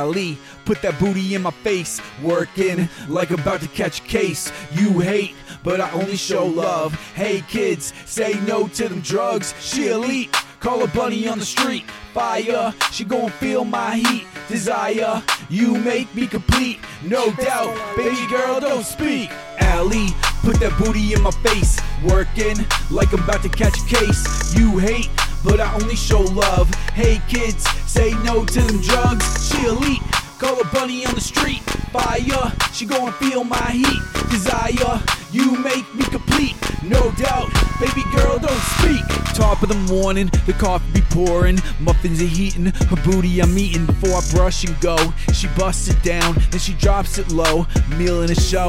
Ali, put that booty in my face. Working like I'm about to catch a case. You hate, but I only show love. Hey kids, say no to them drugs. She elite. Call a bunny on the street. Fire, she gon' feel my heat. Desire, you make me complete. No doubt, baby girl, don't speak. Ali, put that booty in my face. Working like I'm about to catch a case. You hate, but I only show love. Hey kids, say no to them drugs. She elite. Call a bunny on the street. Fire, she gon' feel my heat. Desire, you make me complete. No doubt, baby girl, don't speak. Top of the morning, the coffee be pouring. Muffins are heating, her booty I'm eating before I brush and go. She busts it down, then she drops it low. Meal in a show,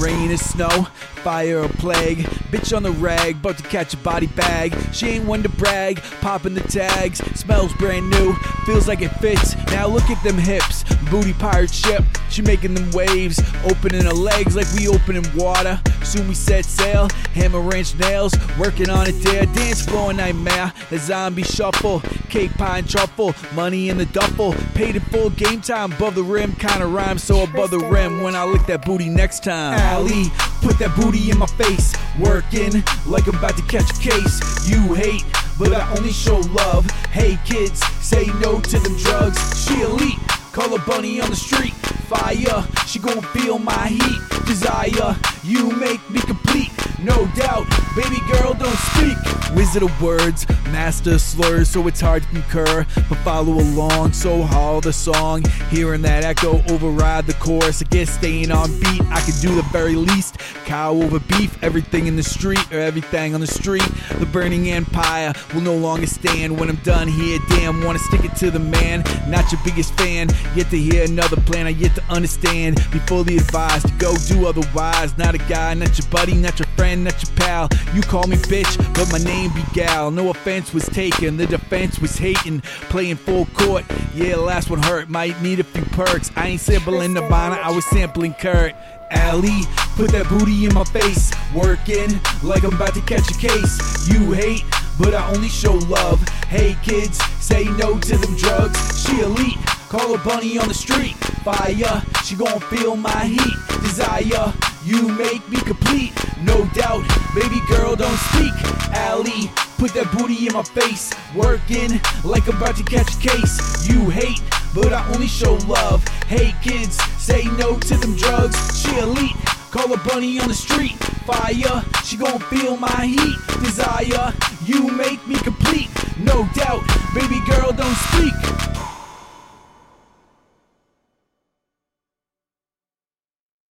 rain or snow, fire or plague. Bitch on the rag, about to catch a body bag. She ain't one to brag, popping the tags. Smells brand new, feels like it fits. Now look at them hips, booty pirate ship. She making them waves, opening her legs like we opening water. Soon we set sail, hammer wrench nails, working on it there. Dance floor nightmare, the zombie shuffle, cake pie and truffle, money in the duffel. Paid in full game time, above the rim, kinda rhyme so above the rim when I lick that booty next time. Ali, put that booty in my face, working like I'm about to catch a case. You hate, but I only show love. Hey kids, say no to them drugs. She elite. Call a bunny on the street. Fire, she gon' feel my heat. Desire, you make me complete. No doubt, baby girl, don't speak. Wizard of words, master slurs, so it's hard to concur. But follow along, so haul the song. Hearing that echo override the chorus. I guess staying on beat, I can do the very least. Cow over beef, everything in the street, or everything on the street. The burning empire will no longer stand when I'm done here. Damn, wanna stick it to the man. Not your biggest fan, yet to hear another plan. I yet to understand. Be fully advised to go do otherwise. Not a guy, not your buddy, not your friend, not your pal. You call me bitch, but my name be Gal. No offense was taken, the defense was hating. Playing full court, yeah, last one hurt. Might need a few perks. I ain't sampling Nirvana, I was sampling Kurt. Ali, put that booty in my face. Working like I'm about to catch a case. You hate, but I only show love. Hey kids, say no to them drugs. She elite. Call a bunny on the street. Fire, she gon' feel my heat. Desire, you make me complete. Doubt, baby girl, don't speak. Ali, put that booty in my face. Working like I'm about to catch a case. You hate, but I only show love. Hey kids, say no to them drugs. She elite. Call a bunny on the street. Fire, she gon' feel my heat. Desire, you make me complete. No doubt, baby girl, don't speak.